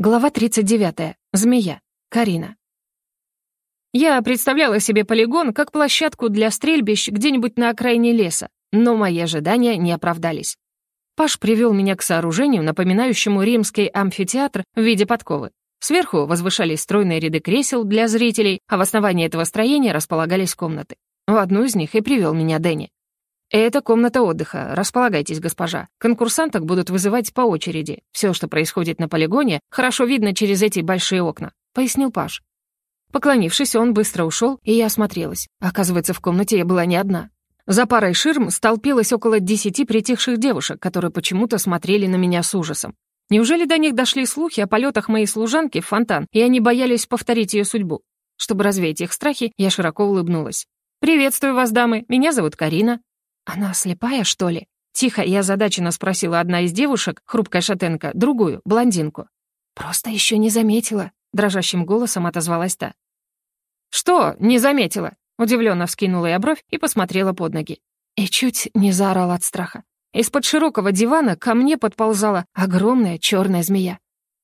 Глава 39. Змея. Карина. Я представляла себе полигон как площадку для стрельбищ где-нибудь на окраине леса, но мои ожидания не оправдались. Паш привел меня к сооружению, напоминающему римский амфитеатр в виде подковы. Сверху возвышались стройные ряды кресел для зрителей, а в основании этого строения располагались комнаты. В одну из них и привел меня Дэнни. «Это комната отдыха. Располагайтесь, госпожа. Конкурсанток будут вызывать по очереди. Все, что происходит на полигоне, хорошо видно через эти большие окна», — пояснил Паш. Поклонившись, он быстро ушел, и я осмотрелась. Оказывается, в комнате я была не одна. За парой ширм столпилось около десяти притихших девушек, которые почему-то смотрели на меня с ужасом. Неужели до них дошли слухи о полетах моей служанки в фонтан, и они боялись повторить ее судьбу? Чтобы развеять их страхи, я широко улыбнулась. «Приветствую вас, дамы. Меня зовут Карина. «Она слепая, что ли?» Тихо и озадаченно спросила одна из девушек, хрупкая шатенка, другую, блондинку. «Просто еще не заметила», — дрожащим голосом отозвалась та. «Что не заметила?» Удивленно вскинула я бровь и посмотрела под ноги. И чуть не заорала от страха. Из-под широкого дивана ко мне подползала огромная черная змея.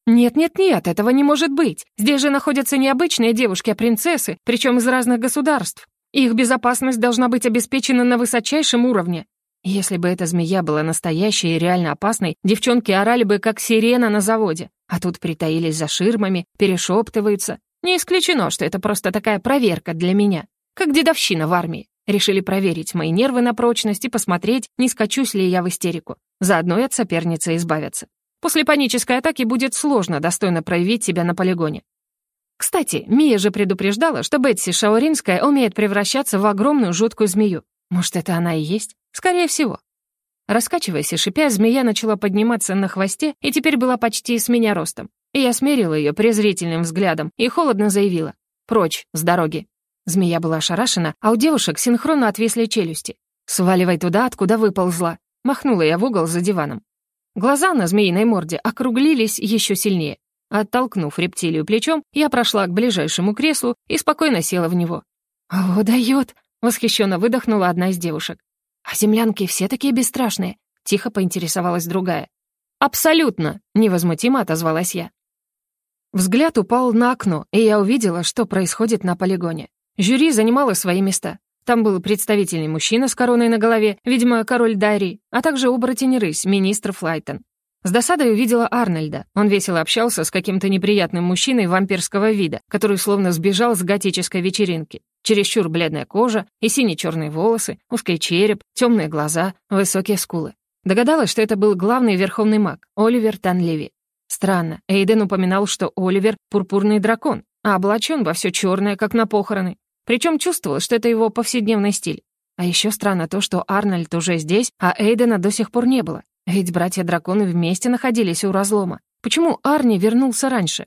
«Нет-нет-нет, этого не может быть. Здесь же находятся не обычные девушки, а принцессы, причем из разных государств. Их безопасность должна быть обеспечена на высочайшем уровне. Если бы эта змея была настоящей и реально опасной, девчонки орали бы, как сирена на заводе. А тут притаились за ширмами, перешептываются. Не исключено, что это просто такая проверка для меня. Как дедовщина в армии. Решили проверить мои нервы на прочность и посмотреть, не скачусь ли я в истерику. Заодно и от соперницы избавиться. После панической атаки будет сложно достойно проявить себя на полигоне. Кстати, Мия же предупреждала, что Бетси Шауринская умеет превращаться в огромную жуткую змею. Может, это она и есть? Скорее всего. Раскачиваясь и шипя, змея начала подниматься на хвосте и теперь была почти с меня ростом. И я смерила ее презрительным взглядом и холодно заявила «Прочь, с дороги». Змея была ошарашена, а у девушек синхронно отвисли челюсти. «Сваливай туда, откуда выползла», — махнула я в угол за диваном. Глаза на змеиной морде округлились еще сильнее. Оттолкнув рептилию плечом, я прошла к ближайшему креслу и спокойно села в него. «О, дает!» — восхищенно выдохнула одна из девушек. «А землянки все такие бесстрашные?» — тихо поинтересовалась другая. «Абсолютно!» — невозмутимо отозвалась я. Взгляд упал на окно, и я увидела, что происходит на полигоне. Жюри занимало свои места. Там был представительный мужчина с короной на голове, видимо, король Дарри, а также оборотень-рысь, министр Флайтон. С досадой увидела Арнольда. Он весело общался с каким-то неприятным мужчиной вампирского вида, который словно сбежал с готической вечеринки. Чересчур бледная кожа и сине-черные волосы, узкий череп, темные глаза, высокие скулы. Догадалась, что это был главный верховный маг, Оливер Танлеви. Странно, Эйден упоминал, что Оливер — пурпурный дракон, а облачен во все черное, как на похороны. Причем чувствовал, что это его повседневный стиль. А еще странно то, что Арнольд уже здесь, а Эйдена до сих пор не было. Ведь братья-драконы вместе находились у разлома. Почему Арни вернулся раньше?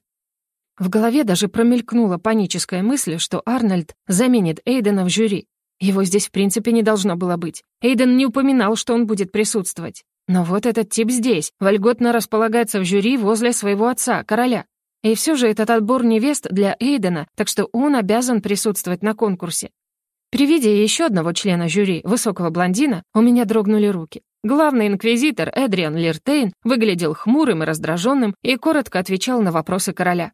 В голове даже промелькнула паническая мысль, что Арнольд заменит Эйдена в жюри. Его здесь в принципе не должно было быть. Эйден не упоминал, что он будет присутствовать. Но вот этот тип здесь, вольготно располагается в жюри возле своего отца, короля. И все же этот отбор невест для Эйдена, так что он обязан присутствовать на конкурсе. При виде еще одного члена жюри, высокого блондина, у меня дрогнули руки. Главный инквизитор Эдриан Лиртейн выглядел хмурым и раздраженным и коротко отвечал на вопросы короля.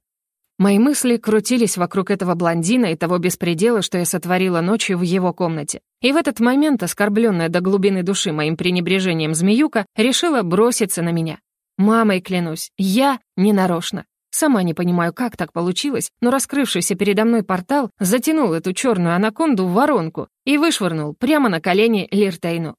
Мои мысли крутились вокруг этого блондина и того беспредела, что я сотворила ночью в его комнате. И в этот момент, оскорбленная до глубины души моим пренебрежением змеюка, решила броситься на меня. Мамой клянусь, я не нарочно. Сама не понимаю, как так получилось, но раскрывшийся передо мной портал затянул эту черную анаконду в воронку и вышвырнул прямо на колени Лиртейну.